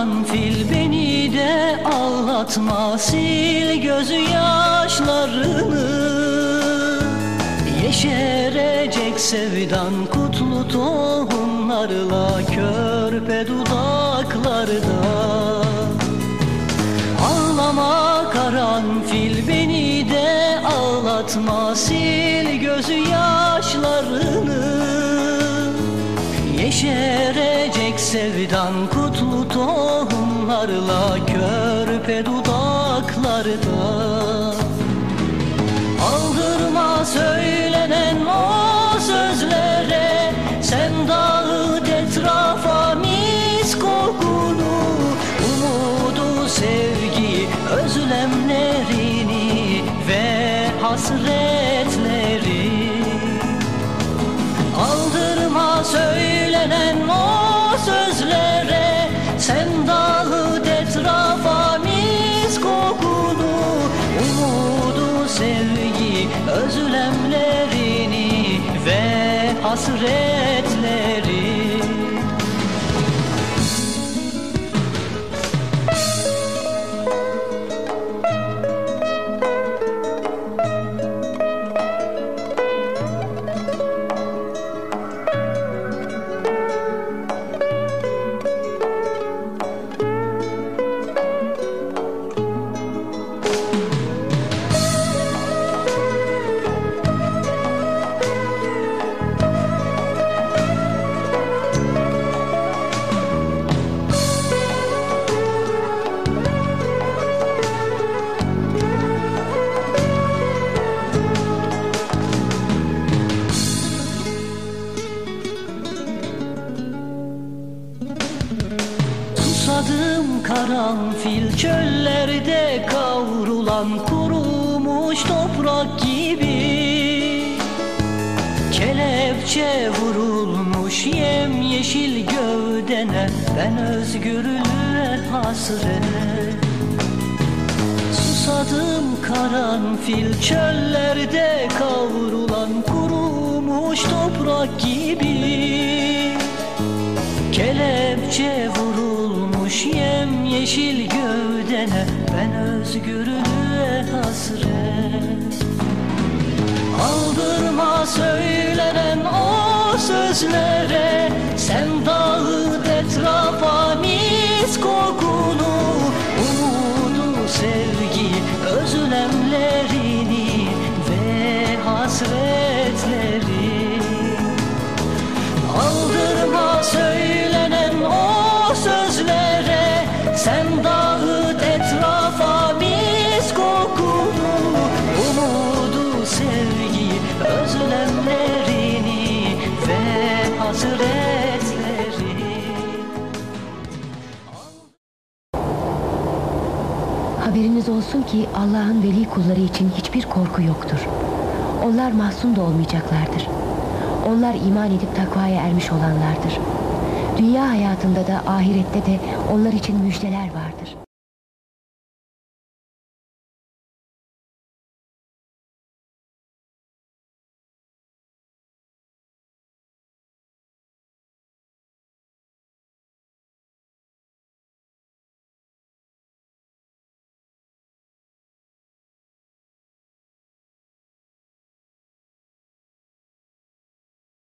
karanfil beni de ağlatma sil gözü yaşlarını. Yeşerecek sevdan kutlu tohumlarla körpe dudaklarda. Ağlama karanfil beni de ağlatma sil gözü yaşlarını. Yeşerecek sevdan kutlu tohumlarla körpe dudaklarda Aldırma söylenen o sözlere Sen dağıt etrafa mis kokunu. Umudu sevgi özlemlerini ve hasretleri. Aldırma söylenen o ve hasretleri karanfil çöllerde kavrulan kurumuş toprak gibi. Kelepçe vurulmuş yemyeşil gövdene Ben özgürlüğe hasret Susadım karanfil çöllerde kavrulan kurumuş toprak gibi. Kelepçe vurulmuş yemyeşil gövdene Ben özgürlüğe hasret. Aldırma söylenen o sözlere Haberiniz olsun ki Allah'ın veli kulları için hiçbir korku yoktur. Onlar mahzun da olmayacaklardır. Onlar iman edip takvaya ermiş olanlardır. Dünya hayatında da ahirette de onlar için müjdeler vardır.